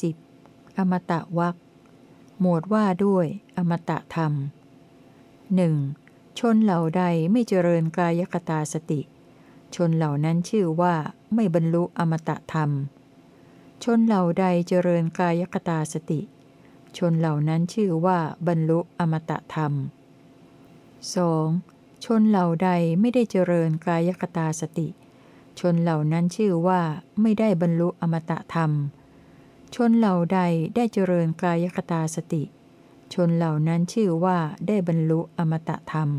สิบอมตะวักหมวดว่าด้วย อมตะธรรมหนึ่งชนเหล่าใดไม่เจริญกายคตาสติ ชนเหล่านั้นชื่อว่าไม่บรรลุอมตะธรรม ชนเหล่าใดเจริญกายคตาสติ ชนเหล่านั้นชื่อว่าบรรลุอมตะธรรม 2. ชนเหล่าใดไม่ได้เจริญกายคตาสติ ชนเหล่านั้นชื่อว่าไม่ได้บรรลุอมตะธรรม ชนเหล่าใดได้เจริญกายคตาสติ ชนเหล่านั้นชื่อว่าได้บรรลุอมตะธรรม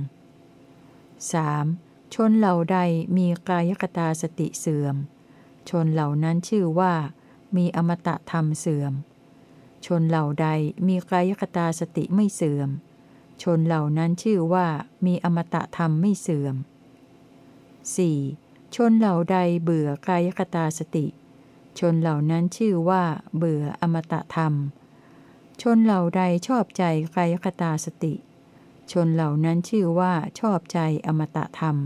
3. ชนเหล่าใดมีกายคตาสติเสื่อม ชนเหล่านั้นชื่อว่ามีอมตะธรรมเสื่อม ชนเหล่าใดมีกายคตาสติไม่เสื่อม ชนเหล่านั้นชื่อว่ามีอมตะธรรมไม่เสื่อม 4. ชนเหล่าใดเบื่อกายคตาสติ ชนเหล่านั้นชื่อว่าเบื่ออมตะธรรม ชนเหล่าใดชอบใจกายคตาสติ ชนเหล่านั้นชื่อว่าชอบใจอมตะธรรม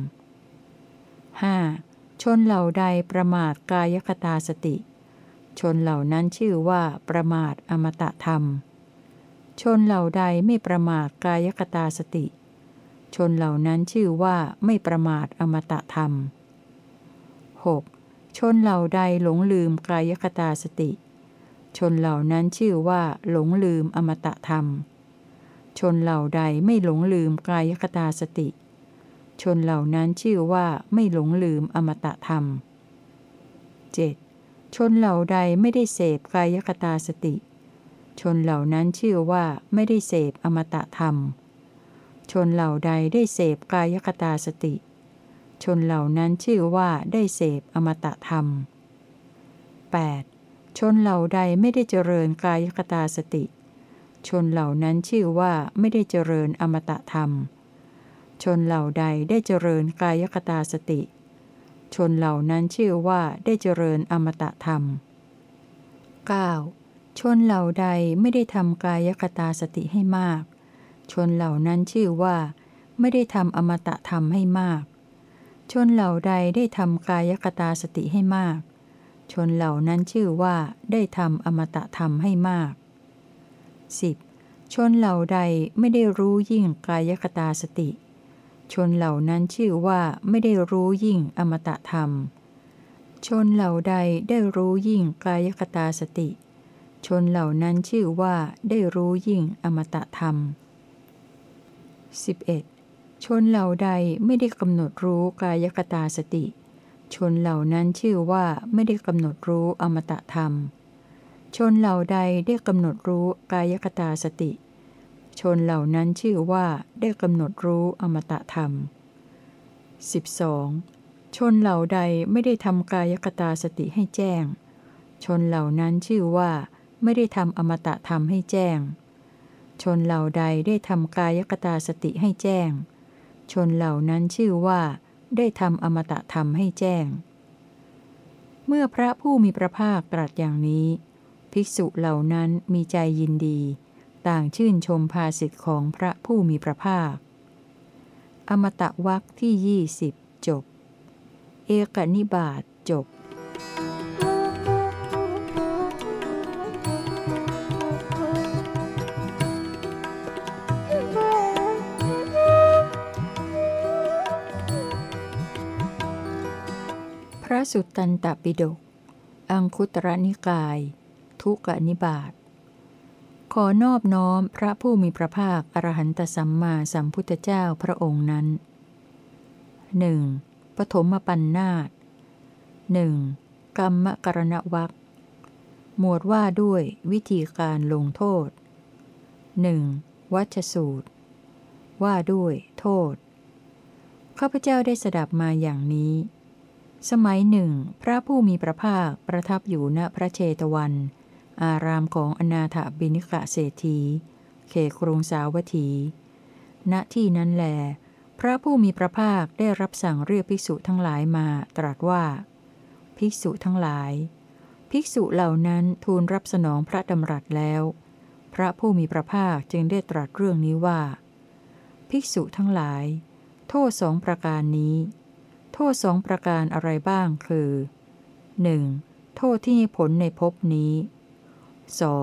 5. ชนเหล่าใดประมาทกายคตาสติ ชนเหล่านั้นชื่อว่าประมาทอมตะธรรม ชนเหล่าใดไม่ประมาทกายคตาสติ ชนเหล่านั้นชื่อว่าไม่ประมาทอมตะธรรม 6. ชนเหล่าใดหลงลืมกายคตาสติ ชนเหล่านั้นชื่อว่า หลงลืมอมตะธรรม ชนเหล่าใดไม่หลงลืมกายคตาสติ ชนเหล่านั้นชื่อว่าไม่หลงลืมอมตะธรรม 7. ชนเหล่าใดไม่ได้เสพกายคตาสติ ชนเหล่านั้นชื่อว่าไม่ได้เสพอมตะธรรม ชนเหล่าใดได้เสพกายคตาสติ ชนเหล่านั้นชื่อว่าได้เสพอมตะธรรม 8. ชนเหล่าใดไม่ได้เจริญกายคตาสติ ชนเหล่านั้นชื่อว่าไม่ได้เจริญอมตะธรรม ชนเหล่าใดได้เจริญกายคตาสติ ชนเหล่านั้นชื่อว่าได้เจริญอมตะธรรม 9. ชนเหล่าใดไม่ได้ทำกายคตาสติให้มาก ชนเหล่านั้นชื่อว่า ไม่ได้ทำอมตะธรรมให้มาก ชนเหล่าใดได้ทำกายคตาสติให้มาก ชนเหล่านั้นชื่อว่าได้ทำอมตะธรรมให้มาก 10. ชนเหล่าใดไม่ได้รู้ยิ่งกายคตาสติ ชนเหล่านั้นชื่อว่าไม่ได้รู้ยิ่งอมตะธรรม ชนเหล่าใดได้รู้ยิ่งกายคตาสติ ชนเหล่านั้นชื่อว่าได้รู้ยิ่งอมตะธรรม 11. ชนเหล่าใดไม่ได้กำหนดรู้กายคตาสติ ชนเหล่านั้นชื่อว่าไม่ได้กำหนดรู้อมตะธรรม ชนเหล่าใดได้กำหนดรู้กายคตาสติ ชนเหล่านั้นชื่อว่าได้กำหนดรู้อมตะธรรม 12. ชนเหล่าใดไม่ได้ทำกายคตาสติให้แจ้ง ชนเหล่านั้นชื่อว่าไม่ได้ทำอมตะธรรมให้แจ้ง ชนเหล่าใดได้ทำกายคตาสติให้แจ้ง ชนเหล่านั้นชื่อว่า ได้ทำอมตะธรรมให้แจ้ง เมื่อพระผู้มีพระภาคตรัสอย่างนี้ ภิกษุเหล่านั้นมีใจยินดี ต่างชื่นชมภาสิทธิ์ของพระผู้มีพระภาค อมตะวักที่ยี่สิบจบ เอกนิบาตจบ สุตตันตปิฎก อังคุตรนิกาย ทุกนิบาต ขอนอบน้อมพระผู้มีพระภาค อรหันตสัมมาสัมพุทธเจ้าพระองค์นั้นหนึ่งปฐมปัญนนาตหนึ่งกรรมกรณวักหมวดว่าด้วยวิธีการลงโทษหนึ่งวัชสูตร ว่าด้วย โทษ ข้าพเจ้าได้สดับมาอย่างนี้ สมัยหนึ่ง พระผู้มีพระภาคประทับอยู่ณพระเชตวัน อารามของอนาถบิณิกะเศรษฐี เขครุงสาวัตถี ณที่นั้นแล พระผู้มีพระภาคได้รับสั่งเรียกภิกษุทั้งหลายมาตรัสว่า ภิกษุทั้งหลาย ภิกษุเหล่านั้นทูลรับสนองพระดำรัสแล้ว พระผู้มีพระภาคจึงได้ตรัสเรื่องนี้ว่า ภิกษุทั้งหลาย โทษสองประการนี้ โทษสองประการอะไรบ้างคือ 1. โทษที่ให้ผลในภพนี้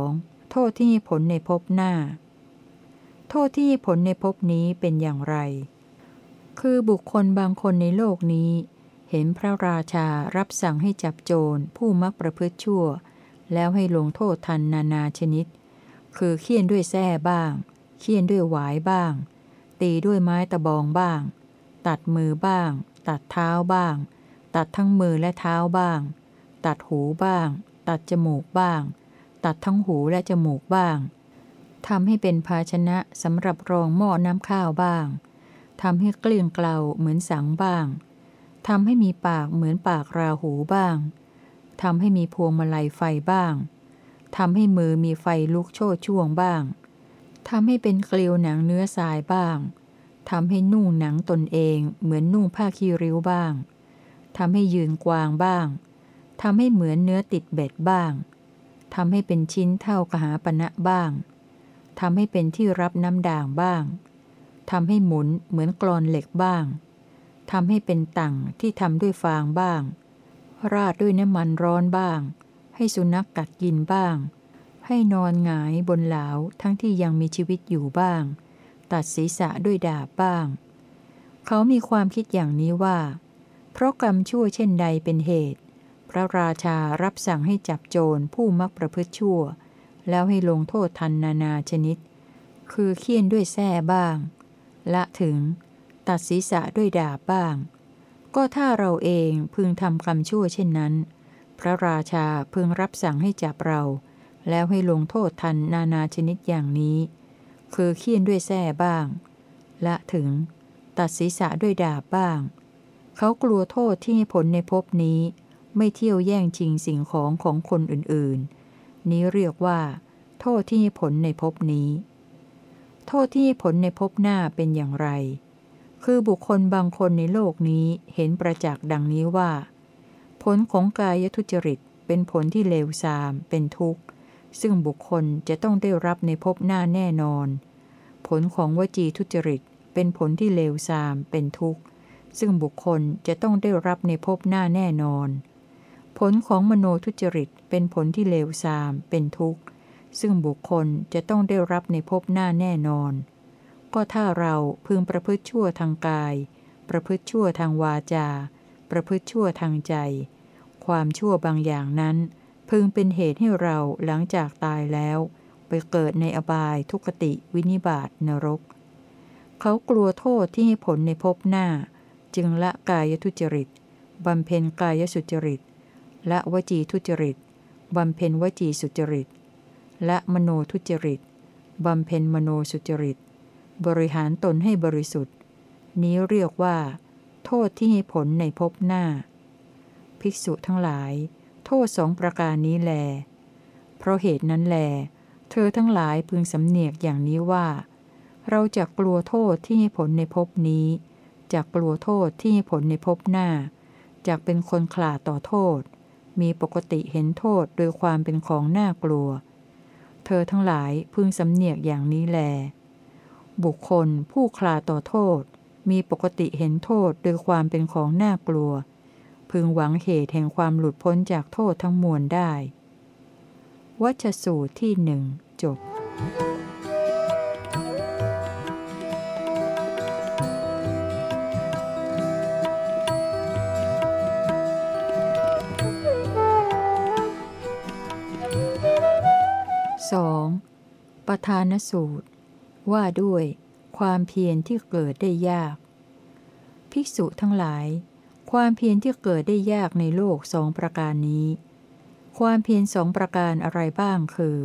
2. โทษที่ผลในภพหน้า โทษที่ผลในภพนี้เป็นอย่างไร คือบุคคลบางคนในโลกนี้ เห็นพระราชารับสั่งให้จับโจรผู้มักประพฤติชั่ว แล้วให้ลงโทษทันนานาชนิด คือเคี่ยนด้วยแส้บ้าง เคี่ยนด้วยหวายบ้าง ตีด้วยไม้ตะบองบ้าง ตัดมือบ้าง ตัดเท้าบ้าง ตัดทั้งมือและเท้าบ้าง ตัดหูบ้าง ตัดจมูกบ้าง ตัดทั้งหูและจมูกบ้างทำให้เป็นภาชนะสำหรับรองหม้อน้ำข้าวบ้างทำให้เกลี้ยงเกลาเหมือนสังบ้างทำให้มีปากเหมือนปากราหูบ้างทำให้มีพวงมาลัยไฟบ้างทำให้มือมีไฟลุกโชดช่วงบ้างทำให้เป็นเกลียวหนังเนื้อทรายบ้าง ทำให้นุ่งหนังตนเองเหมือนนุ่งผ้าคีริ้วบ้างทำให้ยืนกวางบ้างทำให้เหมือนเนื้อติดเบ็ดบ้างทำให้เป็นชิ้นเท่ากหาปณะบ้างทำให้เป็นที่รับน้ำด่างบ้างทำให้หมุนเหมือนกรอนเหล็กบ้างทำให้เป็นตังที่ทำด้วยฟางบ้าง ราดด้วยน้ำมันร้อนบ้าง ให้สุนัขกกัดกินบ้าง ให้นอนหงายบนเหลาทั้งที่ยังมีชีวิตอยู่บ้าง ตัดศีรษะด้วยดาบบ้าง เขามีความคิดอย่างนี้ว่า เพราะกรรมชั่วเช่นใดเป็นเหตุ พระราชารับสั่งให้จับโจรผู้มักประพฤติชั่ว แล้วให้ลงโทษทันนานาชนิด คือเคี่ยนด้วยแส้บ้าง ละถึง ตัดศีรษะด้วยดาบบ้าง ก็ถ้าเราเองพึงทำกรรมชั่วเช่นนั้น พระราชาพึงรับสั่งให้จับเรา แล้วให้ลงโทษทันนานาชนิดอย่างนี้ คือเคี่ยนด้วยแส้บ้าง ละถึง ตัดศีรษะด้วยดาบบ้าง เขากลัวโทษที่ผลในภพนี้ ไม่เที่ยวแย่งชิงสิ่งของของคนอื่นๆ นี้เรียกว่า โทษที่ผลในภพนี้ โทษที่ผลในภพหน้าเป็นอย่างไร คือบุคคลบางคนในโลกนี้เห็นประจักษ์ดังนี้ว่า ผลของกายทุจริตเป็นผลที่เลวทราม เป็นทุกข์ ซึ่งบุคคลจะต้องได้รับในภพหน้าแน่นอน ผลของวจีทุจริต เป็นผลที่เลวทรามเป็นทุกข์ ซึ่งบุคคลจะต้องได้รับในภพหน้าแน่นอน ผลของมโนทุจริต เป็นผลที่เลวทราม เป็นทุกข์ ซึ่งบุคคลจะต้องได้รับในภพหน้าแน่นอน ก็ถ้าเราพึงประพฤติชั่วทางกาย ประพฤติชั่วทางวาจา ประพฤติชั่วทางใจ ความชั่วบางอย่างนั้น พึงเป็นเหตุให้เราหลังจากตายแล้ว ไปเกิดในอบายทุกติวินิบาตนรก เขากลัวโทษที่ให้ผลในภพหน้า จึงละกายทุจริตบำเพ็ญกายสุจริตละวจีทุจริตบำเพ็ญวจีสุจริตและมโนทุจริตบำเพ็ญมโนสุจริต บริหารตนให้บริสุทธิ์ นี้เรียกว่า โทษที่ให้ผลในภพหน้า ภิกษุทั้งหลาย โทษสองประการนี้แล เพราะเหตุนั้นแล เธอทั้งหลายพึงสำเนียกอย่างนี้ว่า เราจะกลัวโทษที่ให้ผลในภพนี้จะกลัวโทษที่ให้ผลในภพหน้าจากเป็นคนขลาดต่อโทษ มีปกติเห็นโทษโดยความเป็นของน่ากลัว เธอทั้งหลายพึงสำเนียกอย่างนี้แล บุคคลผู้คลาต่อโทษ มีปกติเห็นโทษโดยความเป็นของน่ากลัว พึงหวังเหตุแห่งความหลุดพ้นจากโทษทั้งมวลได้ วัชสูตรที่หนึ่งจบ 2. ประธานสูตร ว่าด้วยความเพียรที่เกิดได้ยาก ภิกษุทั้งหลาย ความเพียรที่เกิดได้ยากในโลกสองประการนี้ ความเพียรสองประการอะไรบ้างคือ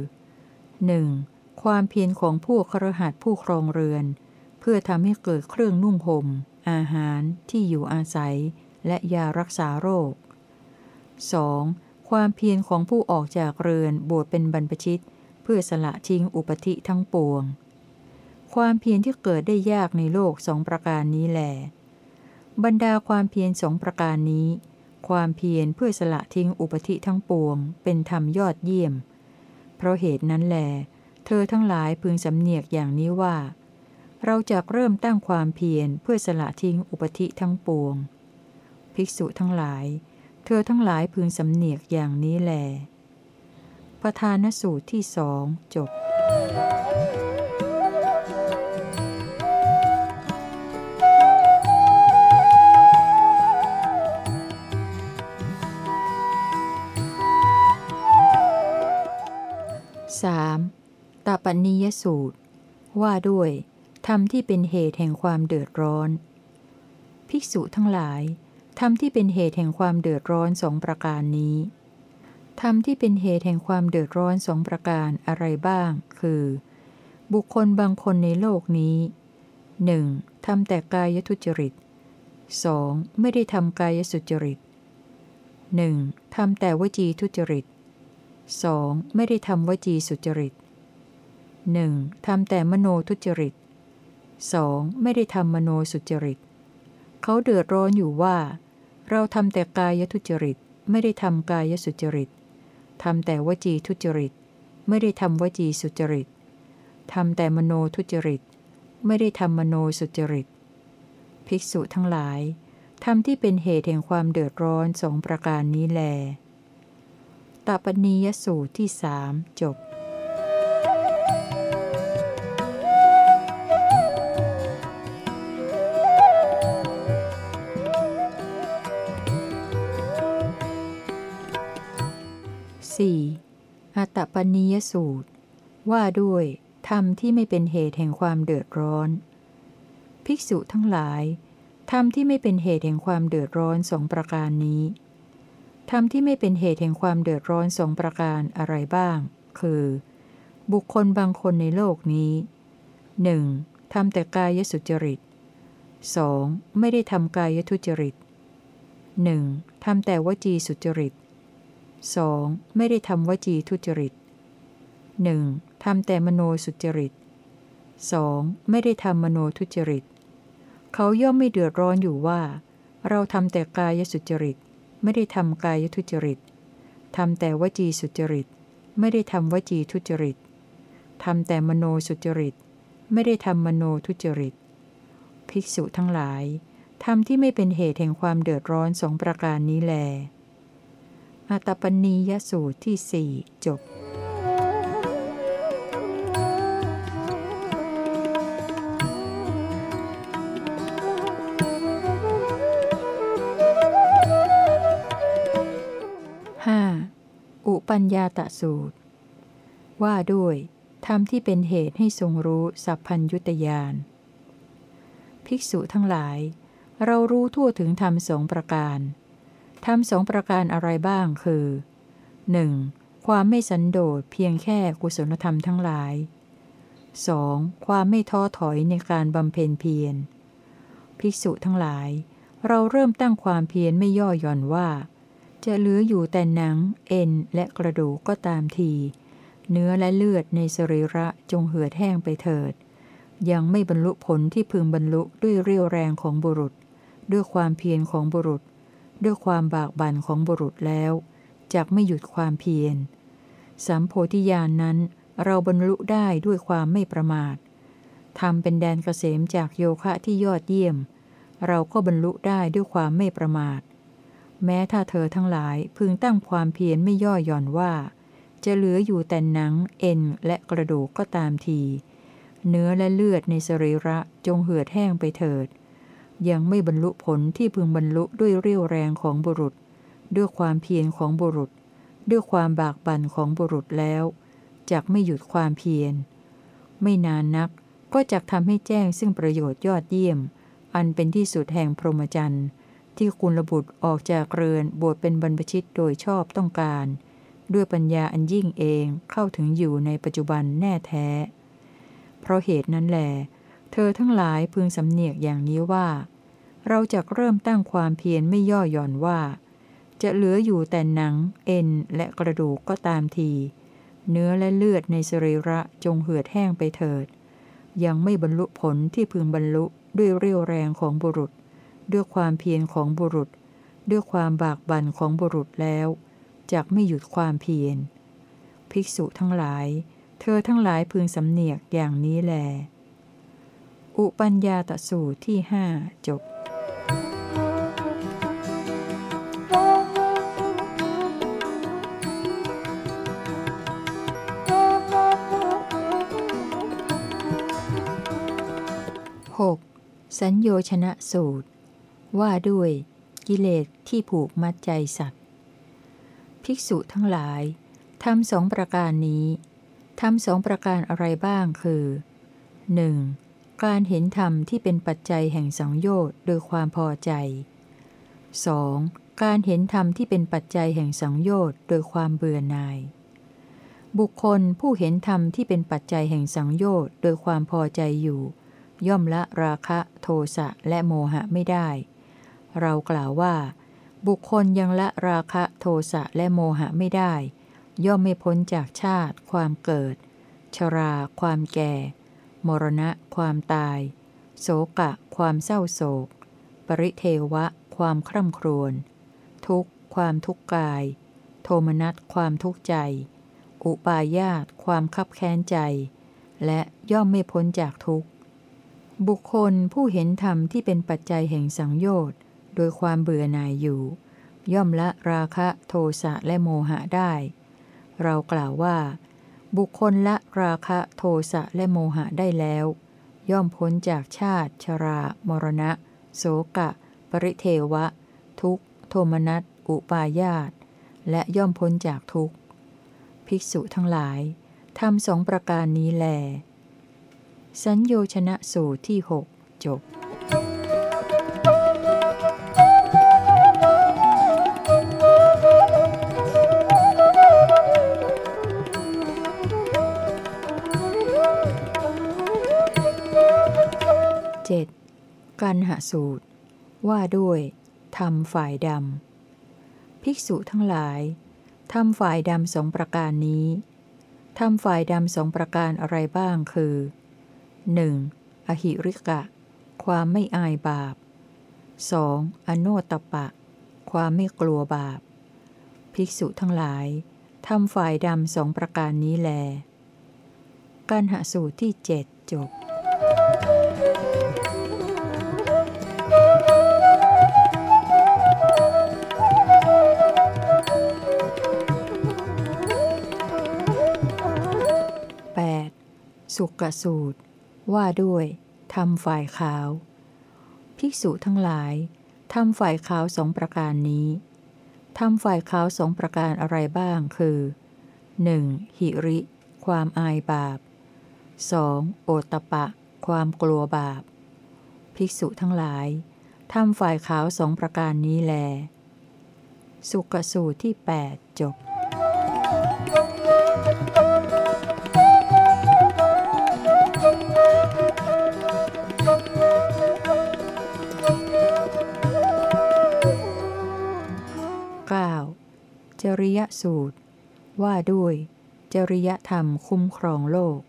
1. ความเพียรของผู้ครหัสผู้ครองเรือน เพื่อทำให้เกิดเครื่องนุ่งห่ม อาหารที่อยู่อาศัย และยารักษาโรค 2. ความเพียรของผู้ออกจากเรือนบวชเป็นบรรพชิต เพื่อสละทิ้งอุปธิทั้งปวง ความเพียรที่เกิดได้ยากในโลกสองประการนี้แหละ บรรดาความเพียรสองประการนี้ ความเพียรเพื่อสละทิ้งอุปธิทั้งปวง เป็นธรรมยอดเยี่ยม เพราะเหตุนั้นแหลเธอทั้งหลายพึงสำเนียกอย่างนี้ว่า เราจะเริ่มตั้งความเพียรเพื่อสละทิ้งอุปธิทั้งปวง ภิกษุทั้งหลาย เธอทั้งหลายพึงสำเนียกอย่างนี้แหลปประธานสูตรที่สองจบ 3. ตาปนิยสูตร ว่าด้วยธรรมที่เป็นเหตุแห่งความเดือดร้อน ภิกษุทั้งหลายธรรมที่เป็นเหตุแห่งความเดือดร้อนสองประการนี้ธรรมที่เป็นเหตุแห่งความเดือดร้อนสองประการอะไรบ้าง คือ บุคคลบางคนในโลกนี้ 1. ทำแต่กายทุจริต 2. ไม่ได้ทำกายสุจริต 1. ทำแต่วจีทุจริต 2. ไม่ได้ทำวจีสุจริต 1. ทำแต่มโนทุจริต 2. ไม่ได้ทำมโนสุจริต เขาเดือดร้อนอยู่ว่า เราทำแต่กายทุจริต ไม่ได้ทำกายสุจริตทำแต่วจีทุจริต ไม่ได้ทำวจีสุจริตทำแต่มโนทุจริต ไม่ได้ทำมโนสุจริต ภิกษุทั้งหลายทำที่เป็นเหตุแห่งความเดือดร้อนสองประการนี้แล ตปนียสูตรที่สามจบ 4. อัตตปนิยสูตร ว่าด้วยธรรมที่ไม่เป็นเหตุแห่งความเดือดร้อน ภิกษุทั้งหลายธรรมที่ไม่เป็นเหตุแห่งความเดือดร้อนสองประการนี้ ธรรมที่ไม่เป็นเหตุแห่งความเดือดร้อนสองประการอะไรบ้าง คือ บุคคลบางคนในโลกนี้ 1. ทำแต่กายสุจริต 2. ไม่ได้ทำกายทุจริต 1. ทำแต่วจีสุจริต 2. ไม่ได้ทำวจีทุจริต 1. ทำแต่มโนสุจริต 2. ไม่ได้ทำมโนทุจริต เขาย่อมไม่เดือดร้อนอยู่ว่า เราทำแต่กายสุจริต ไม่ได้ทำกายทุจริตทำแต่วจีสุจริต ไม่ได้ทำวจีทุจริตทำแต่มโนสุจริต ไม่ได้ทำมโนทุจริต ภิกษุทั้งหลายทำที่ไม่เป็นเหตุแห่งความเดือดร้อนสองประการนี้แล อัตปนียสูตรที่สี่จบ ปัญญาตะสูตร ว่าด้วยธรรมที่เป็นเหตุให้ทรงรู้สัพพัญยุตยานภิกษุทั้งหลาย เรารู้ทั่วถึงธรรมสองประการทำสองประการอะไรบ้างคือ 1. ความไม่สันโดษเพียงแค่กุศลธรรมทั้งหลาย 2. ความไม่ท้อถอยในการบำเพ็ญเพียร ภิกษุทั้งหลาย เราเริ่มตั้งความเพียรไม่ย่อหย่อนว่า จะเหลืออยู่แต่หนัง เอ็น และกระดูกก็ตามที เนื้อและเลือดในสรีระจงเหือดแห้งไปเถิด ยังไม่บรรลุผลที่พึงบรรลุด้วยเรี่ยวแรงของบุรุษ ด้วยความเพียรของบุรุษ ด้วยความบากบั่นของบุรุษแล้วจกไม่หยุดความเพียรสัมโพธิญาณนนั้นเราบรรลุได้ด้วยความไม่ประมาททำเป็นแดนเกษมจากโยคะที่ยอดเยี่ยม เราก็บรรลุได้ด้วยความไม่ประมาท แม้ถ้าเธอทั้งหลายพึงตั้งความเพียรไม่ย่อหย่อนว่า จะเหลืออยู่แต่หนัง เอ็น และกระดูกก็ตามที เนื้อและเลือดในสรีระจงเหือดแห้งไปเถิด ยังไม่บรรลุผลที่พึงบรรลุด้วยเรี่ยวแรงของบุรุษ ด้วยความเพียรของบุรุษ ด้วยความบากบั่นของบุรุษแล้วจักไม่หยุดความเพียร ไม่นานนักก็จักทำให้แจ้งซึ่งประโยชน์ยอดเยี่ยม อันเป็นที่สุดแห่งพรหมจรรย์ ที่คุณระบุตรออกจากเรือนบวชเป็นบรรพชิตโดยชอบต้องการ ด้วยปัญญาอันยิ่งเองเข้าถึงอยู่ในปัจจุบันแน่แท้ เพราะเหตุนั้นแหละเธอทั้งหลายพึงสำเนียกอย่างนี้ว่า เราจะเริ่มตั้งความเพียรไม่ย่อหย่อนว่า จะเหลืออยู่แต่หนัง เอ็นและกระดูกก็ตามที เนื้อและเลือดในสรีระจงเหือดแห้งไปเถิด ยังไม่บรรลุผลที่พึงบรรลุด้วยเรี่ยวแรงของบุรุษ ด้วยความเพียรของบุรุษ ด้วยความบากบั่นของบุรุษแล้วจักไม่หยุดความเพียร ภิกษุทั้งหลาย เธอทั้งหลายพึงสำเนียกอย่างนี้แล อุปัญญาตสูตรที่ห้าจบหกสัญโยชนะสูตร ว่าด้วยกิเลสที่ผูกมัดใจสัตว์ ภิกษุทั้งหลายทำสองประการนี้ทำสองประการอะไรบ้างคือ 1. การเห็นธรรมที่เป็นปัจจัยแห่งสังโยชน์โดยความพอใจ 2. การเห็นธรรมที่เป็นปัจจัยแห่งสังโยชน์โดยความเบื่อหน่าย บุคคลผู้เห็นธรรมที่เป็นปัจจัยแห่งสังโยชน์โดยความพอใจอยู่ ย่อมละราคะโทสะและโมหะไม่ได้ เรากล่าวว่า บุคคลยังละราคะโทสะและโมหะไม่ได้ ย่อมไม่พ้นจากชาติ ความเกิด ชรา ความแก่ มรณะ ความตายโสกะ ความเศร้าโศก ปริเทวะ ความคร่ำครวญ ทุกข์ ความทุกข์กาย โทมนัส ความทุกข์ใจ อุปาญาต ความคับแค้นใจ และย่อมไม่พ้นจากทุกข์บุคคลผู้เห็นธรรมที่เป็นปัจจัยแห่งสังโยชน์ โดยความเบื่อหน่ายอยู่ ย่อมละราคะโทสะและโมหะได้ เรากล่าวว่า บุคคลละราคะโทสะและโมหะได้แล้ว ย่อมพ้นจากชาติ ชรา มรณะ โสกะ ปริเทวะ ทุกโทมนัส อุปาญาต และย่อมพ้นจากทุกข์ ภิกษุทั้งหลายทำสองประการนี้แล สัญโยชนะสูตรที่หกจบ 7. กันหสูตร ว่าด้วยทำฝ่ายดำ ภิกษุทั้งหลายทำฝ่ายดำสองประการนี้ทำฝ่ายดำสองประการอะไรบ้างคือ 1. อหิริกะ ความไม่อายบาป 2. อโนตปะ ความไม่กลัวบาป ภิกษุทั้งหลายทำฝ่ายดำสองประการนี้แล กันหสูตรที่เจ็ดจบ สุกสูตร ว่าด้วยทำฝ่ายขาว ภิกษุทั้งหลายทำฝ่ายขาวสองประการนี้ทำฝ่ายขาวสองประการอะไรบ้างคือ 1. หิริ ความอายบาป 2. โอตปะ ความกลัวบาป ภิกษุทั้งหลายทำฝ่ายขาวสองประการนี้แล สุกสูตรที่ 8 จบ ริยสูตร ว่าด้วย จริยธรรมคุ้มครองโลก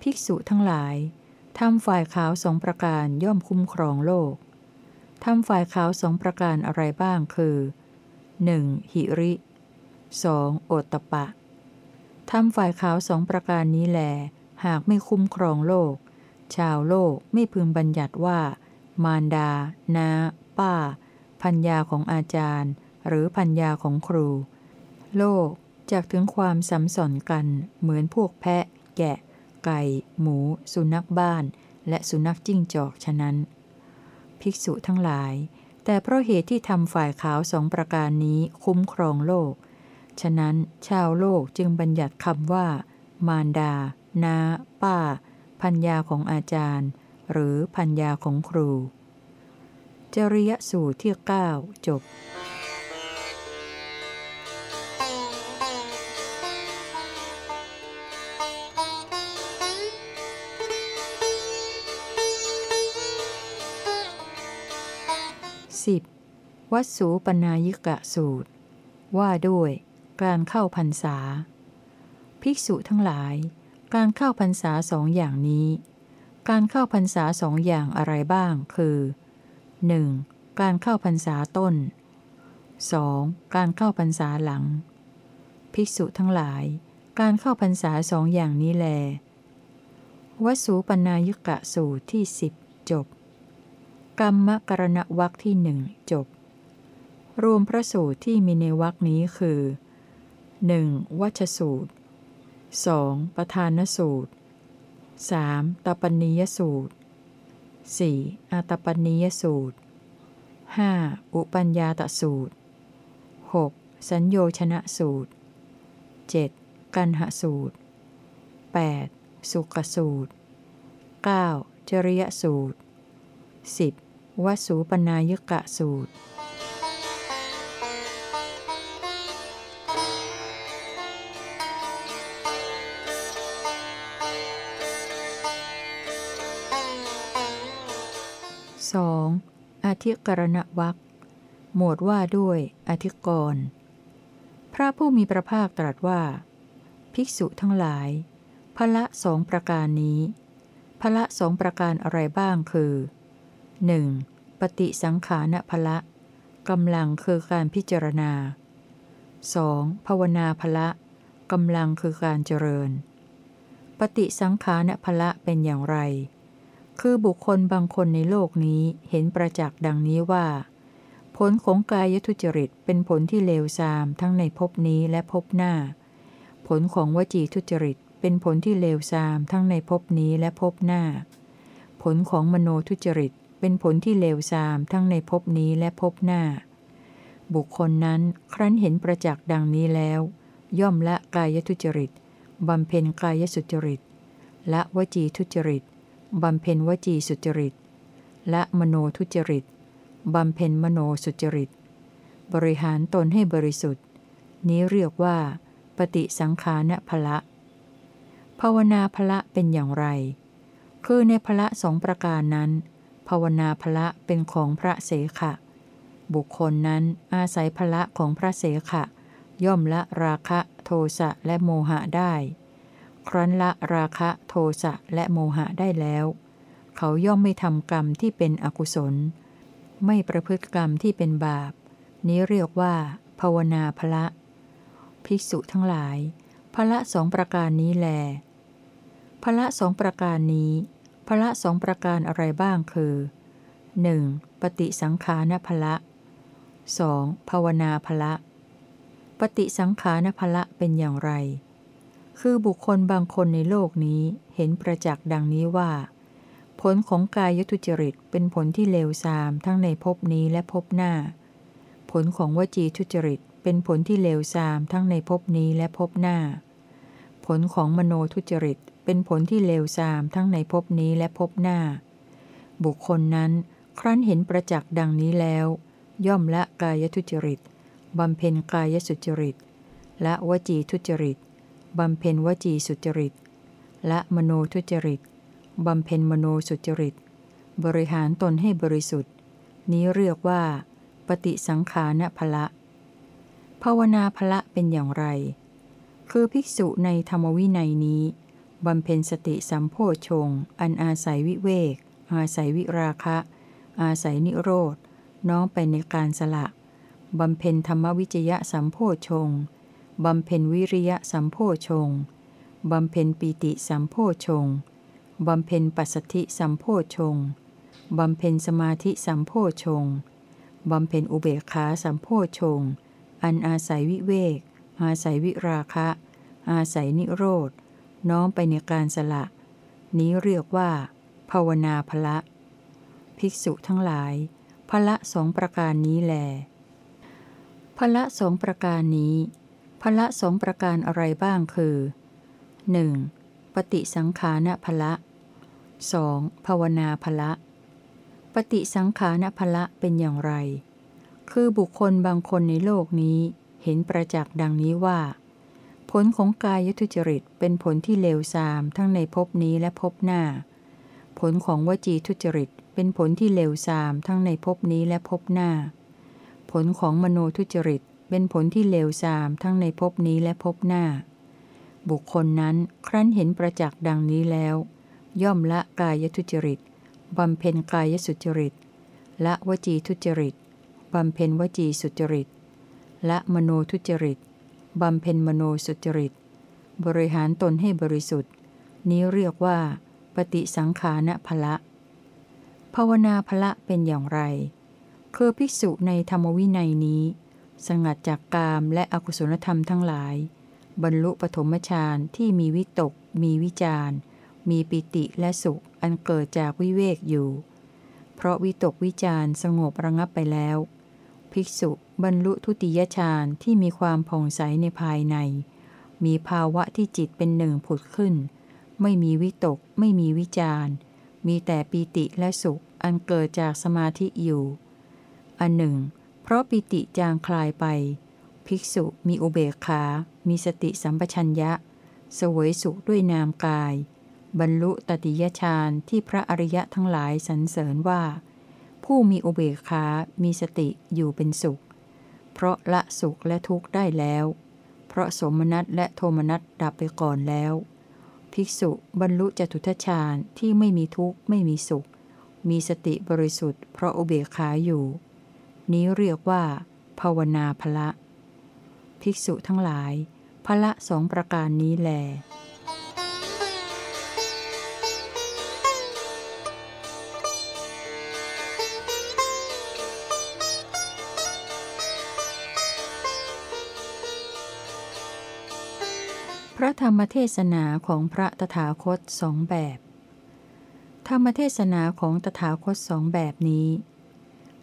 ภิกษุทั้งหลายทำฝ่ายขาวสองประการย่อมคุ้มครองโลกทำฝ่ายขาวสองประการอะไรบ้างคือ 1. หิริ 2. โอตปะทำฝ่ายขาวสองประการนี้แล หากไม่คุ้มครองโลก ชาวโลกไม่พึงบัญญัติว่า มารดา นา ป้า พัญญาของอาจารย์ หรือพัญญาของครู โลกจากถึงความสัมสอนกันเหมือนพวกแพะ แกะ ไก่ หมู สุนัขบ้าน และสุนัขจิ้งจอกฉะนั้น ภิกษุทั้งหลาย แต่เพราะเหตุที่ทำฝ่ายขาวสองประการนี้คุ้มครองโลก ฉะนั้นชาวโลกจึงบัญญัติคำว่า มารดา นา ป้า พัญญาของอาจารย์ หรือพัญญาของครู จริยสูตรที่ 9 จบ 10. วัสูปนายิกะสูตร ว่าด้วยการเข้าพรรษา ภิกษุทั้งหลาย การเข้าพรรษาสองอย่างนี้ การเข้าพรรษาสองอย่างอะไรบ้าง คือ 1. การเข้าพรรษาต้น 2. การเข้าพรรษาหลัง ภิกษุทั้งหลาย การเข้าพรรษาสองอย่างนี้แล วสูปนายุกะสูตรที่สิบจบ กรรมกรณวักที่หนึ่งจบ รวมพระสูตรที่มีในวักนี้คือ 1. วัชสูตร 2. ประธานสูตร 3. ตปนิยสูตร 4. อาตปนิยสูตร 5. อุปัญญาตสูตร 6. สัญโยชนะสูตร 7. กันหสูตร 8. สุขสูตร 9. จริยสูตร 10. วสูปนายกะสูตร 2. อธิกรณวักหมวดว่าด้วยอธิกรณ์พระผู้มีพระภาคตรัสว่า ภิกษุทั้งหลาย พละสองประการนี้ พละสองประการอะไรบ้างคือ 1. ปฏิสังขารพละกำลังคือการพิจารณา 2. ภาวนาพละกำลังคือการเจริญ ปฏิสังขารพละเป็นอย่างไร คือบุคคลบางคนในโลกนี้เห็นประจักษ์ดังนี้ว่า ผลของกายทุจริตเป็นผลที่เลวทรามทั้งในภพนี้และภพหน้า ผลของวจีทุจริตเป็นผลที่เลวทรามทั้งในภพนี้และภพหน้า ผลของมโนทุจริต เป็นผลที่เลวทรามทั้งในภพนี้และภพหน้า บุคคลนั้นครั้นเห็นประจักษ์ดังนี้แล้ว ย่อมละกายทุจริตบำเพ็ญกายสุจริต ละวจีทุจริตบำเพ็ญวจีสุจริตและมโนทุจริตบำเพ็ญมโนสุจริต บริหารตนให้บริสุทธิ์ นี้เรียกว่า ปฏิสังขารพละ ภาวนาพละเป็นอย่างไร คือในพละสองประการนั้น ภาวนาพละเป็นของพระเสขะ บุคคลนั้นอาศัยพละของพระเสขะ ย่อมละราคะโทสะและโมหะได้ ครั้นละราคะโทสะและโมหะได้แล้ว เขาย่อมไม่ทำกรรมที่เป็นอกุศล ไม่ประพฤติกรรมที่เป็นบาป นี้เรียกว่า ภาวนาภละ ภิกษุทั้งหลายภละสองประการนี้แลภละสองประการนี้ ภละสองประการอะไรบ้างคือ 1. ปฏิสังขารภละ 2. ภาวนาภละ ปฏิสังขารภละเป็นอย่างไร คือบุคคลบางคนในโลกนี้เห็นประจักษ์ดังนี้ว่า ผลของกายทุจริตเป็นผลที่เลวทรามทั้งในภพนี้และภพหน้า ผลของวจีทุจริตเป็นผลที่เลวทรามทั้งในภพนี้และภพหน้า ผลของมโนทุจริต เป็นผลที่เลวทรามทั้งในภพนี้และภพหน้า บุคคลนั้นครั้นเห็นประจักษ์ดังนี้แล้ว ย่อมละกายทุจริตบำเพ็ญกายสุจริตและวจีทุจริตบำเพ็ญวจีสุจริตและมโนทุจริตบำเพ็ญมโนสุจริต บริหารตนให้บริสุทธิ์ นี้เรียกว่า ปฏิสังขารพละ ภาวนาพละเป็นอย่างไร คือภิกษุในธรรมวินัยนี้ บำเพ็ญสติสัมโพชง อันอาศัยวิเวก อาศัยวิราคะ อาศัยนิโรธ น้องไปในการสละ บำเพ็ญธรรมวิจยะสัมโพชง บำเพ็ญวิริยะสัมโพชง บำเพ็ญปีติสัมโพชง บำเพ็ญปัสสธิสัมโพชง บำเพ็ญสมาธิสัมโพชง บำเพ็ญอุเบกขาสัมโพชง อันอาศัยวิเวก อาศัยวิราคะ อาศัยนิโรธ น้อมไปในการสละ นี้เรียกว่า ภาวนาภละ ภิกษุทั้งหลายภละสองประการนี้แลภละสองประการนี้พละสองประการอะไรบ้างคือ 1. ปฏิสังขารพละ 2. ภาวนาพละ ปฏิสังขารพละเป็นอย่างไร คือบุคคลบางคนในโลกนี้เห็นประจักษ์ดังนี้ว่า ผลของกายทุจริตเป็นผลที่เลวทรามทั้งในภพนี้และภพหน้า ผลของวจีทุจริตเป็นผลที่เลวทรามทั้งในภพนี้และภพหน้า ผลของมโนทุจริตเป็นผลที่เลวทรามทั้งในภพนี้และภพหน้า บุคคลนั้นครั้นเห็นประจักษ์ดังนี้แล้ว ย่อมละกายทุจริตบำเพ็ญกายสุจริตละวจีทุจริตบำเพ็ญวจีสุจริตละมโนทุจริต บำเพ็ญมโนสุจริต บริหารตนให้บริสุทธิ์ นี้เรียกว่า ปฏิสังขารพละ ภาวนาพละเป็นอย่างไร คือภิกษุในธรรมวินัยนี้ สงัดจากกามและอกุศลธรรมทั้งหลาย บรรลุปฐมฌานที่มีวิตก มีวิจารมีปิติและสุขอันเกิดจากวิเวกอยู่ เพราะวิตกวิจารสงบระงับไปแล้ว ภิกษุบรรลุทุติยฌานที่มีความผ่องใสในภายใน มีภาวะที่จิตเป็นหนึ่งผุดขึ้น ไม่มีวิตก ไม่มีวิจารมีแต่ปีติและสุข อันเกิดจากสมาธิอยู่ อันหนึ่ง เพราะปิติจางคลายไป ภิกษุมีอุเบกขา มีสติสัมปชัญญะสวยสุขด้วยนามกาย บรรลุตติยฌานที่พระอริยะทั้งหลายสรรเสริญว่า ผู้มีอุเบกขา มีสติอยู่เป็นสุข เพราะละสุขและทุกข์ได้แล้ว เพราะสมนัตและโทมนัตดับไปก่อนแล้ว ภิกษุบรรลุจตุทชาญที่ไม่มีทุกข์ไม่มีสุข มีสติบริสุทธิ์เพราะอุเบกขาอยู่ นี้เรียกว่า ภาวนาภละ ภิกษุทั้งหลายพละสองประการนี้แล พระธรรมเทศนาของพระตถาคตสองแบบ ธรรมเทศนาของตถาคตสองแบบนี้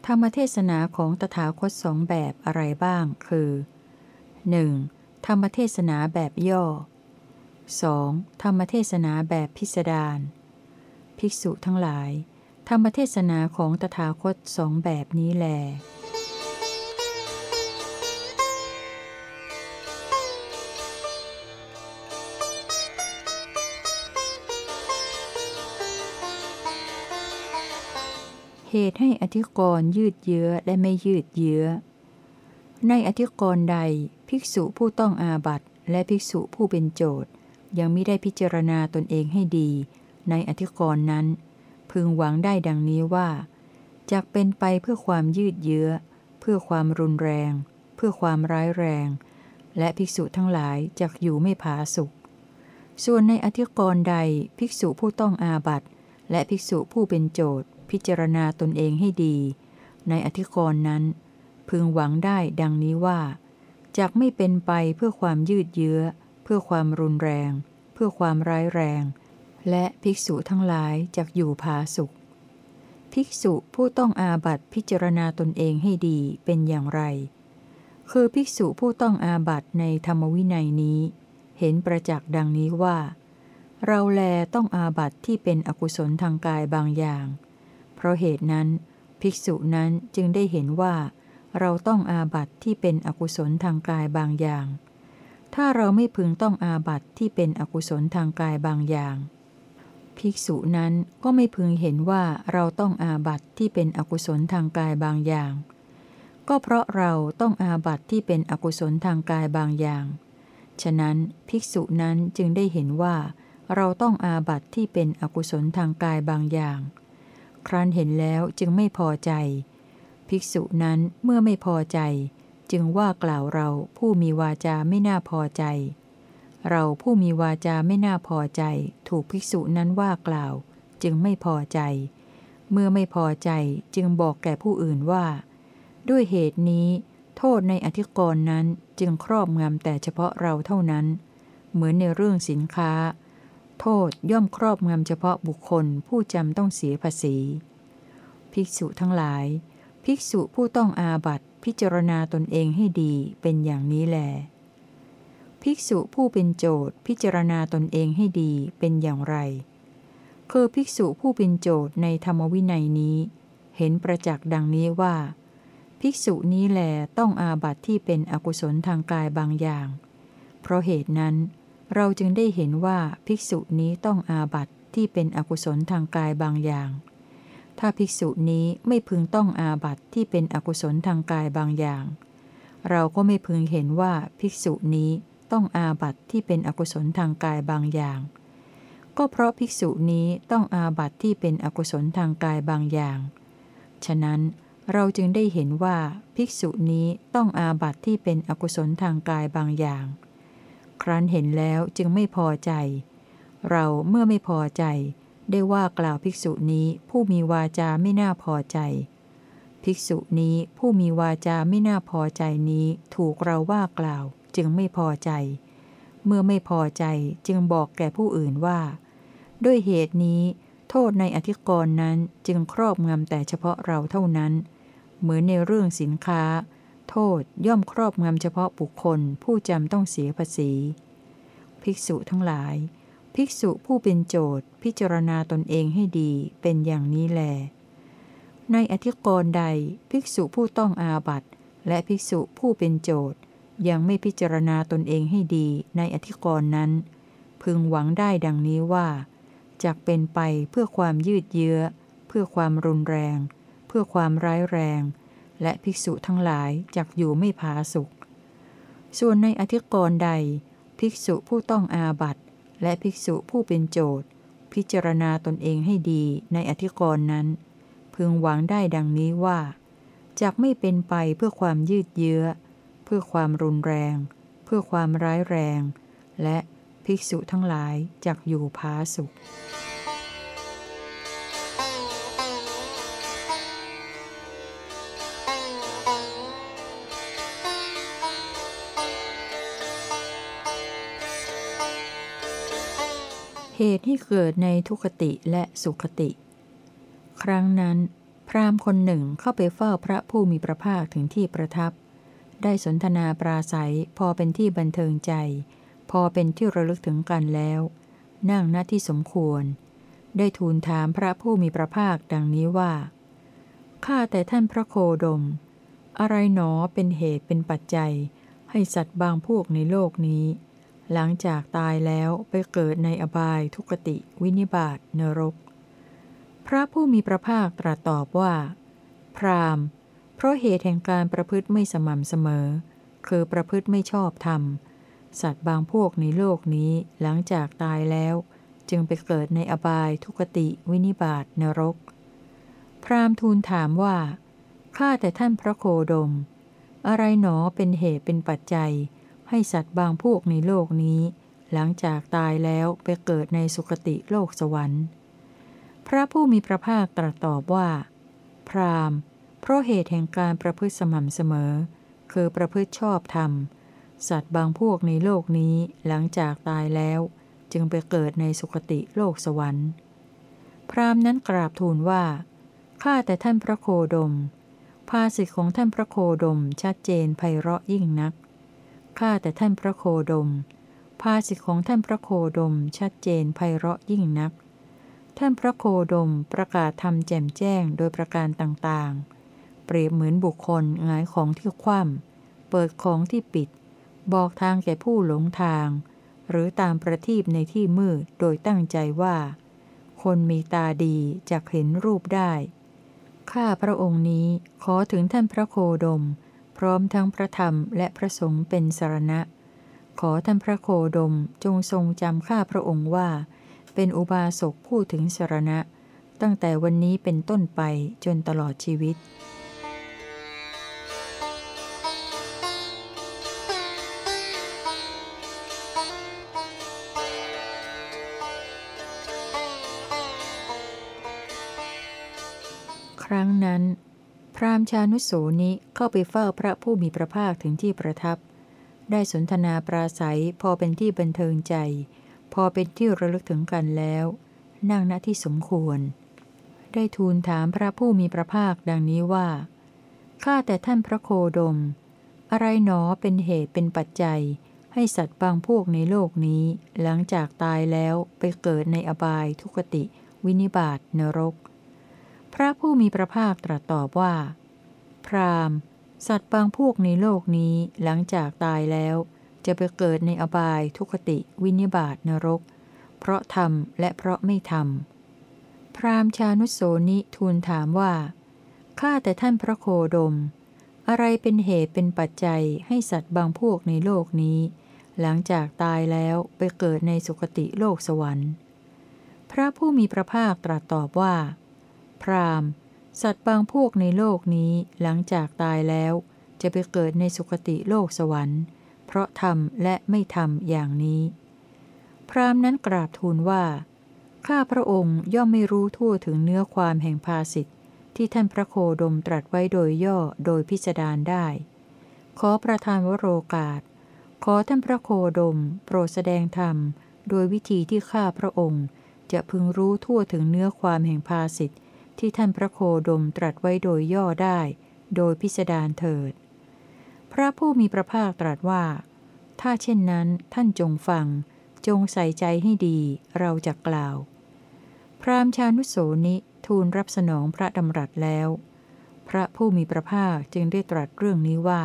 ธรรมเทศนาของตถาคตสองแบบอะไรบ้าง คือ 1. ธรรมเทศนาแบบย่อ 2. ธรรมเทศนาแบบพิสดารภิกษุทั้งหลาย ธรรมเทศนาของตถาคตสองแบบนี้แล เหตุให้อธิกรณ์ยืดเยื้อและไม่ยืดเยื้อ ในอธิกรณ์ใดภิกษุผู้ต้องอาบัตและภิกษุผู้เป็นโจทย์ยังไม่ได้พิจารณาตนเองให้ดี ในอธิกรณ์นั้น พึงหวังได้ดังนี้ว่าจากเป็นไปเพื่อความยืดเยื้อ เพื่อความรุนแรง เพื่อความร้ายแรง และภิกษุทั้งหลายจักอยู่ไม่ผาสุข ส่วนในอธิกรณ์ใดภิกษุผู้ต้องอาบัตและภิกษุผู้เป็นโจทย์ พิจารณาตนเองให้ดี ในอธิกรณ์นั้น พึงหวังได้ดังนี้ว่าจากไม่เป็นไปเพื่อความยืดเยื้อ เพื่อความรุนแรง เพื่อความร้ายแรง และภิกษุทั้งหลายจากอยู่ผาสุข ภิกษุผู้ต้องอาบัตพิจารณาตนเองให้ดีเป็นอย่างไร คือภิกษุผู้ต้องอาบัตในธรรมวินัยนี้ เห็นประจักษ์ดังนี้ว่า เราแลต้องอาบัตที่เป็นอกุศลทางกายบางอย่าง ราะเหตุนั้น ภิกษุนั้นจึงได้เห็นว่า เราต้องอาบัตที่เป็นอกุศลทางกายบางอย่าง ถ้าเราไม่พึงต้องอาบัตที่เป็นอกุศลทางกายบางอย่าง ภิกษุนั้นก็ไม่พึงเห็นว่าเราต้องอาบัตที่เป็นอกุศลทางกายบางอย่าง ก็เพราะเราต้องอาบัตที่เป็นอกุศลทางกายบางอย่างฉะนั้นภิกษุนั้นจึงได้เห็นว่า เราต้องอาบัตที่เป็นอกุศลทางกายบางอย่าง ครั้นเห็นแล้วจึงไม่พอใจ ภิกษุนั้นเมื่อไม่พอใจ จึงว่ากล่าวเราผู้มีวาจาไม่น่าพอใจ เราผู้มีวาจาไม่น่าพอใจ ถูกภิกษุนั้นว่ากล่าว จึงไม่พอใจ เมื่อไม่พอใจจึงบอกแก่ผู้อื่นว่า ด้วยเหตุนี้ โทษในอธิกรณ์นั้นจึงครอบงำแต่เฉพาะเราเท่านั้น เหมือนในเรื่องสินค้า โทษย่อมครอบงำเฉพาะบุคคลผู้จำต้องเสียภาษี ภิกษุทั้งหลาย ภิกษุผู้ต้องอาบัตพิจารณาตนเองให้ดีเป็นอย่างนี้แล ภิกษุผู้เป็นโจทย์พิจารณาตนเองให้ดีเป็นอย่างไร คือภิกษุผู้เป็นโจทย์ในธรรมวินัยนี้ เห็นประจักษ์ดังนี้ว่า ภิกษุนี้แลต้องอาบัตที่เป็นอกุศลทางกายบางอย่าง เพราะเหตุนั้น เราจึงได้เห็นว่าภิกษุนี้ต้องอาบัตที่เป็นอกุศลทางกายบางอย่าง ถ้าภิกษุนี้ไม่พึงต้องอาบัตที่เป็นอกุศลทางกายบางอย่าง เราก็ไม่พึงเห็นว่าภิกษุนี้ต้องอาบัตที่เป็นอกุศลทางกายบางอย่าง ก็เพราะภิกษุนี้ต้องอาบัตที่เป็นอกุศลทางกายบางอย่าง ฉะนั้นเราจึงได้เห็นว่าภิกษุนี้ต้องอาบัตที่เป็นอกุศลทางกายบางอย่าง ครั้นเห็นแล้วจึงไม่พอใจ เราเมื่อไม่พอใจ ได้ว่ากล่าวภิกษุนี้ผู้มีวาจาไม่น่าพอใจ ภิกษุนี้ผู้มีวาจาไม่น่าพอใจนี้ถูกเราว่ากล่าวจึงไม่พอใจ เมื่อไม่พอใจจึงบอกแก่ผู้อื่นว่า ด้วยเหตุนี้โโทษในอธิกรณ์นั้นจึงครอบงำแต่เฉพาะเราเท่านั้น เหมือนในเรื่องสินค้า โทษย่อมครอบงำเฉพาะบุคคลผู้จำต้องเสียภาษี ภิกษุทั้งหลาย ภิกษุผู้เป็นโจทย์พิจารณาตนเองให้ดีเป็นอย่างนี้แล ในอธิกรณ์ใดภิกษุผู้ต้องอาบัตและภิกษุผู้เป็นโจทย์ยังไม่พิจารณาตนเองให้ดีในอธิกรณ์นั้น พึงหวังได้ดังนี้ว่าจกเป็นไปเพื่อความยืดเยื้อ เพื่อความรุนแรง เพื่อความร้ายแรง และภิกษุทั้งหลายจักอยู่ไม่ผาสุข ส่วนในอธิกรณ์ใด ภิกษุผู้ต้องอาบัตและภิกษุผู้เป็นโจทย์ พิจารณาตนเองให้ดีในอธิกรณ์นั้น พึงหวังได้ดังนี้ว่าจกไม่เป็นไปเพื่อความยืดเยื้อ เพื่อความรุนแรง เพื่อความร้ายแรง และภิกษุทั้งหลายจักอยู่ผาสุข เหตุที่เกิดในทุคติและสุขติ ครั้งนั้น พราหมณ์คนหนึ่งเข้าไปเฝ้าพระผู้มีพระภาคถึงที่ประทับ ได้สนทนาปราศัยพอเป็นที่บันเทิงใจ พอเป็นที่ระลึกถึงกันแล้ว นั่งณที่สมควร ได้ทูลถามพระผู้มีพระภาคดังนี้ว่า ข้าแต่ท่านพระโคดม อะไรหนอเป็นเหตุเป็นปัจจัย ให้สัตว์บางพวกในโลกนี้ หลังจากตายแล้วไปเกิดในอบายทุกติ วินิบาตนรก พระผู้มีพระภาคตรัสตอบว่า พรามเพราะเหตุแห่งการประพฤติไม่สม่ำเสมอ คือประพฤติไม่ชอบธรรม สัตว์บางพวกในโลกนี้หลังจากตายแล้ว จึงไปเกิดในอบายทุกติ วินิบาตนรก พรามทูลถามว่าข้าแต่ท่านพระโคดม อะไรหนอเป็นเหตุเป็นปัจจัย ให้สัตว์บางพวกในโลกนี้ หลังจากตายแล้วไปเกิดในสุคติโลกสวรรค์ พระผู้มีพระภาคตรัสตอบว่า พรามเพราะเหตุแห่งการประพฤติสม่ำเสมอ คือประพฤติชอบธรรม สัตว์บางพวกในโลกนี้หลังจากตายแล้ว จึงไปเกิดในสุคติโลกสวรรค์ พรามนั้นกราบทูลว่าข้าแต่ท่านพระโคดมภาสิทธิของท่านพระโคดมชัดเจนไพเราะยิ่งนัก ข้าแต่ท่านพระโคดม ภาสิทธิของท่านพระโคดมชัดเจนไพเราะยิ่งนัก ท่านพระโคดมประกาศทำแจ่มแจ้งโดยประการต่างๆ เปรียบเหมือนบุคคลงายของที่คว่ำเปิดของที่ปิด บอกทางแก่ผู้หลงทาง หรือตามประทีปในที่มืดโดยตั้งใจว่า คนมีตาดีจะเห็นรูปได้ข้าพระองค์นี้ขอถึงท่านพระโคดม ร้อมทั้งพระธรรมและพระสงฆ์เป็นสารณะ ขอท่านพระโคดมจงทรงจำข้าพระองค์ว่า เป็นอุบาสกผู้ถึงสารณะ ตั้งแต่วันนี้เป็นต้นไปจนตลอดชีวิตครั้งนั้น พราหมณ์ชานุโสนิเข้าไปเฝ้าพระผู้มีพระภาคถึงที่ประทับ ได้สนทนาปราศัยพอเป็นที่บันเทิงใจ พอเป็นที่ระลึกถึงกันแล้ว นั่งณที่สมควร ได้ทูลถามพระผู้มีพระภาคดังนี้ว่า ข้าแต่ท่านพระโคดม อะไรหนอเป็นเหตุเป็นปัจจัย ให้สัตว์บางพวกในโลกนี้ หลังจากตายแล้วไปเกิดในอบายทุกติ วินิบาตนรก พระผู้มีพระภาคตรัสตอบว่า พรามสัตว์บางพวกในโลกนี้หลังจากตายแล้ว จะไปเกิดในอบายทุคติวินิบาตนรก เพราะทำและเพราะไม่ทำพรามชานุโสนิทูลถามว่าข้าแต่ท่านพระโคดม อะไรเป็นเหตุเป็นปัจจัยให้สัตว์บางพวกในโลกนี้ หลังจากตายแล้วไปเกิดในสุคติโลกสวรรค์ พระผู้มีพระภาคตรัสตอบว่า พรามสัตว์บางพวกในโลกนี้หลังจากตายแล้ว จะไปเกิดในสุคติโลกสวรรค์ เพราะทำและไม่ทำอย่างนี้ พรามนั้นกราบทูลว่า ข้าพระองค์ย่อมไม่รู้ทั่วถึงเนื้อความแห่งภาสิทธิ์ที่ท่านพระโคดมตรัสไว้โดยย่อโดยพิสดารได้ ขอประทานวโรกาส ขอท่านพระโคดม โปรดแสดงธรรม โดยวิธีที่ข้าพระองค์ จะพึงรู้ทั่วถึงเนื้อความแห่งภาสิทธิ ที่ท่านพระโคดมตรัสไว้โดยย่อได้ โดยพิสดารเถิด พระผู้มีพระภาคตรัสว่า ถ้าเช่นนั้นท่านจงฟัง จงใส่ใจให้ดีเราจะกล่าว พรามชานุโสนิทูลรับสนองพระดำรัสแล้ว พระผู้มีพระภาคจึงได้ตรัสเรื่องนี้ว่า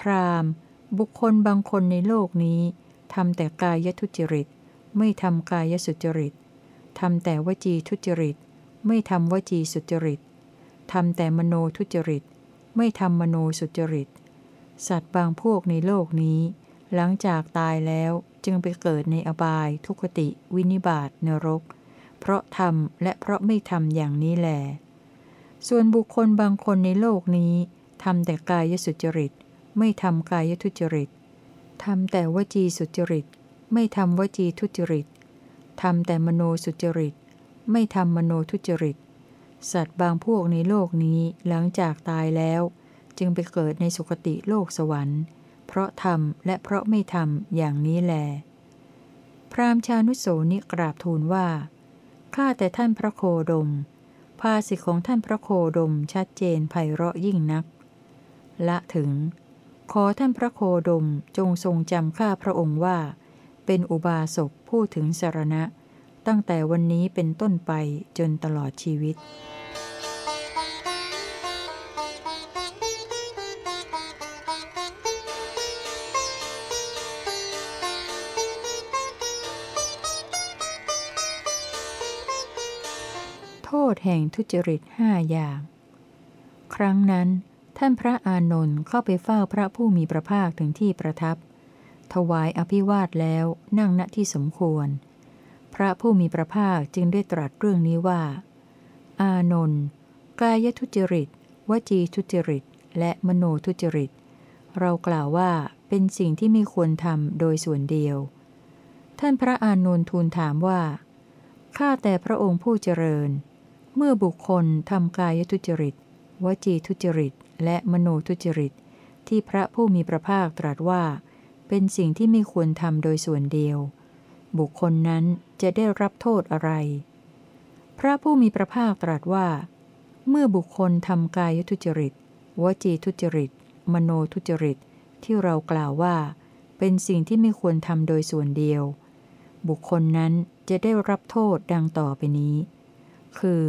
พรามบุคคลบางคนในโลกนี้ทำแต่กายทุจริต ไม่ทำกายสุจริตทำแต่วจีทุจริต ไม่ทำวจีสุจริตทำแต่มโนทุจริต ไม่ทำมโนสุจริต สัตว์บางพวกในโลกนี้ หลังจากตายแล้วจึงไปเกิดในอบาย ทุกติ วินิบาตนรก เพราะทำและเพราะไม่ทำอย่างนี้แหลส่วนบุคคลบางคนในโลกนี้ทำแต่กายสุจริต ไม่ทำกายทุจริตทำแต่วจีสุจริต ไม่ทำวจีทุจริตทำแต่มโนสุจริต ไม่ทำมโนทุจริต สัตว์บางพวกในโลกนี้หลังจากตายแล้ว จึงไปเกิดในสุคติโลกสวรรค์ เพราะทำและเพราะไม่ทำอย่างนี้แล พรามชานุโสนิกราบทูลว่าข้าแต่ท่านพระโคดม ภาสิทธิของท่านพระโคดมชัดเจนไพเราะยิ่งนัก ละถึง ขอท่านพระโคดมจงทรงจำข้าพระองค์ว่า เป็นอุบาสกผู้ถึงสารณะ ตั้งแต่วันนี้เป็นต้นไปจนตลอดชีวิต โทษแห่งทุจริตห้าอย่าง ครั้งนั้น ท่านพระอานนท์เข้าไปเฝ้าพระผู้มีพระภาคถึงที่ประทับ ถวายอภิวาทแล้วนั่งณที่สมควร พระผู้มีพระภาคจึงได้ตรัสเรื่องนี้ว่า อานนท์กายทุจริต วจีทุจริต และมโนทุจริต เรากล่าวว่าเป็นสิ่งที่ไม่ควรทำโดยส่วนเดียว ท่านพระอานนท์ทูลถามว่า ข้าแต่พระองค์ผู้เจริญ เมื่อบุคคลทำกายทุจริต วจีทุจริต และมโนทุจริต ที่พระผู้มีพระภาคตรัสว่า เป็นสิ่งที่ไม่ควรทำโดยส่วนเดียว บุคคลนั้น จะได้รับโทษอะไร พระผู้มีพระภาคตรัสว่า เมื่อบุคคลทำกายทุจริต วจีทุจริต มโนทุจริต ที่เรากล่าวว่า เป็นสิ่งที่ไม่ควรทำโดยส่วนเดียว บุคคลนั้นจะได้รับโทษดังต่อไปนี้ คือ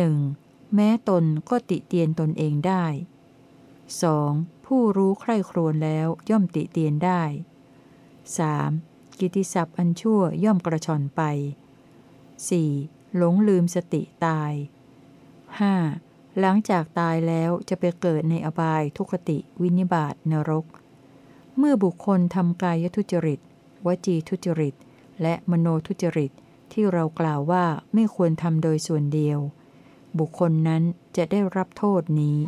1. แม้ตนก็ติเตียนตนเองได้ 2. ผู้รู้ใคร่ครวญแล้วย่อมติเตียนได้ 3. กิติศัพท์อันชั่วย่อมกระชอนไป 4. หลงลืมสติตาย 5. หลังจากตายแล้วจะไปเกิดในอบายทุคติวินิบาตนรก เมื่อบุคคลทำกายทุจริต วจีทุจริต และมโนทุจริตที่เรากล่าวว่าไม่ควรทำโดยส่วนเดียว บุคคลนั้นจะได้รับโทษนี้